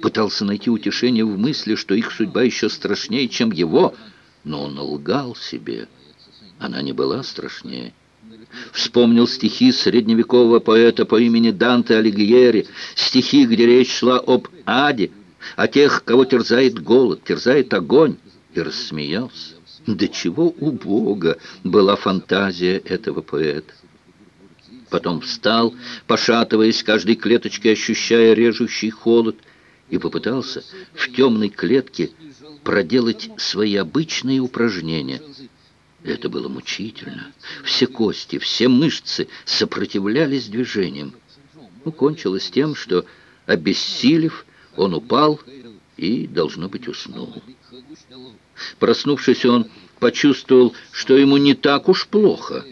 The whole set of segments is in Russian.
Пытался найти утешение в мысли, что их судьба еще страшнее, чем его, но он лгал себе. Она не была страшнее. Вспомнил стихи средневекового поэта по имени Данте Алигьери, стихи, где речь шла об аде, о тех, кого терзает голод, терзает огонь, и рассмеялся. До чего убога была фантазия этого поэта. Потом встал, пошатываясь, каждой клеточкой ощущая режущий холод, и попытался в темной клетке проделать свои обычные упражнения. Это было мучительно. Все кости, все мышцы сопротивлялись движениям. Ну, кончилось тем, что, обессилев, он упал и, должно быть, уснул. Проснувшись, он почувствовал, что ему не так уж плохо.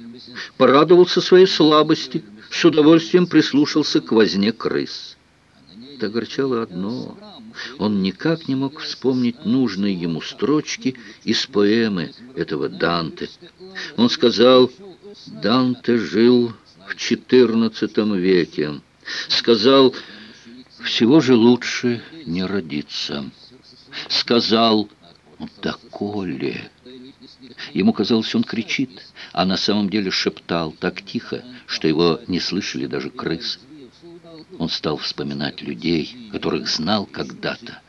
Порадовался своей слабости, с удовольствием прислушался к возне крыс. Это огорчало одно. Он никак не мог вспомнить нужные ему строчки из поэмы этого Данте. Он сказал, Данте жил в XIV веке. Сказал, всего же лучше не родиться. Сказал, «Доколе?» Ему казалось, он кричит, а на самом деле шептал так тихо, что его не слышали даже крысы. Он стал вспоминать людей, которых знал когда-то,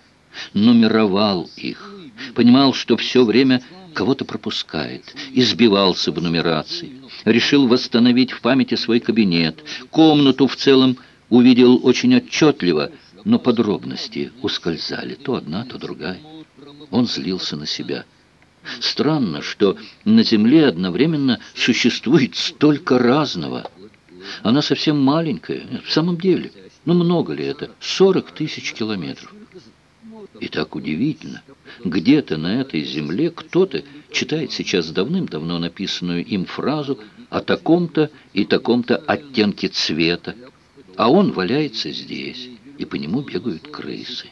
нумеровал их, понимал, что все время кого-то пропускает, избивался в нумерации, решил восстановить в памяти свой кабинет, комнату в целом увидел очень отчетливо, но подробности ускользали, то одна, то другая. Он злился на себя. Странно, что на Земле одновременно существует столько разного. Она совсем маленькая, в самом деле. Ну, много ли это? 40 тысяч километров. И так удивительно. Где-то на этой земле кто-то читает сейчас давным-давно написанную им фразу о таком-то и таком-то оттенке цвета, а он валяется здесь, и по нему бегают крысы.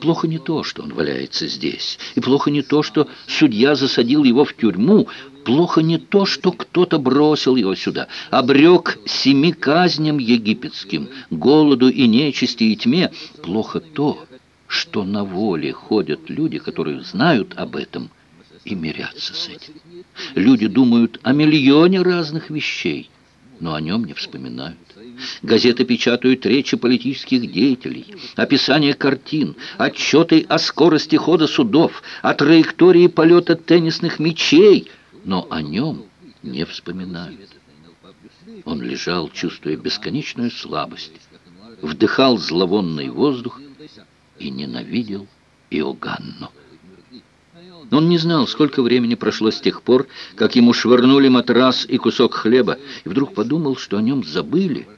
Плохо не то, что он валяется здесь, и плохо не то, что судья засадил его в тюрьму, плохо не то, что кто-то бросил его сюда, обрек семи казням египетским, голоду и нечисти и тьме, плохо то, что на воле ходят люди, которые знают об этом и мирятся с этим. Люди думают о миллионе разных вещей, но о нем не вспоминают. Газеты печатают речи политических деятелей, описания картин, отчеты о скорости хода судов, о траектории полета теннисных мячей, но о нем не вспоминают. Он лежал, чувствуя бесконечную слабость, вдыхал зловонный воздух и ненавидел Иоганну. Он не знал, сколько времени прошло с тех пор, как ему швырнули матрас и кусок хлеба, и вдруг подумал, что о нем забыли,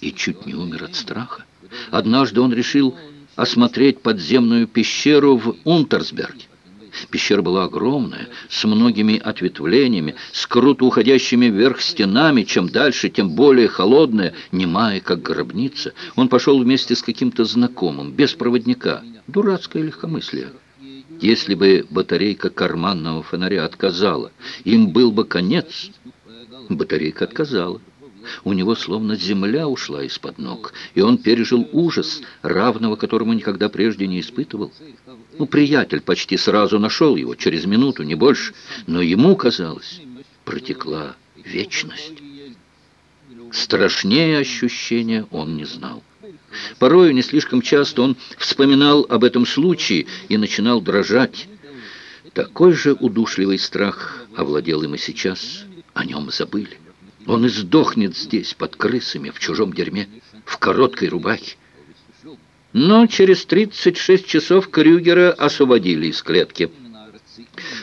и чуть не умер от страха. Однажды он решил осмотреть подземную пещеру в Унтерсберге. Пещера была огромная, с многими ответвлениями, с круто уходящими вверх стенами, чем дальше, тем более холодная, немая, как гробница. Он пошел вместе с каким-то знакомым, без проводника. Дурацкое легкомыслие. Если бы батарейка карманного фонаря отказала, им был бы конец. Батарейка отказала. У него словно земля ушла из-под ног, и он пережил ужас, равного которому никогда прежде не испытывал. Ну, приятель почти сразу нашел его, через минуту, не больше, но ему казалось, протекла вечность. Страшнее ощущения он не знал. Порою не слишком часто он вспоминал об этом случае и начинал дрожать. Такой же удушливый страх овладел им и сейчас. О нем забыли. Он и сдохнет здесь, под крысами, в чужом дерьме, в короткой рубахе. Но через 36 часов Крюгера освободили из клетки.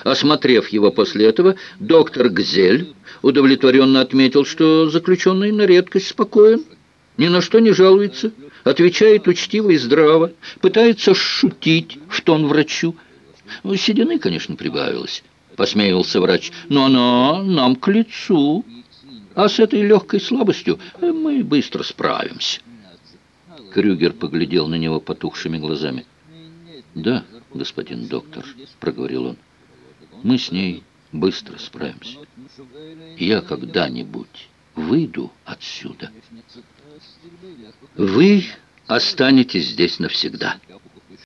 Осмотрев его после этого, доктор Гзель удовлетворенно отметил, что заключенный на редкость спокоен, ни на что не жалуется, отвечает учтиво и здраво, пытается шутить в тон врачу. Ну, седины, конечно, прибавилось, посмеивался врач, но она нам к лицу. А с этой легкой слабостью мы быстро справимся. Крюгер поглядел на него потухшими глазами. «Да, господин доктор», — проговорил он, — «мы с ней быстро справимся. Я когда-нибудь выйду отсюда». «Вы останетесь здесь навсегда».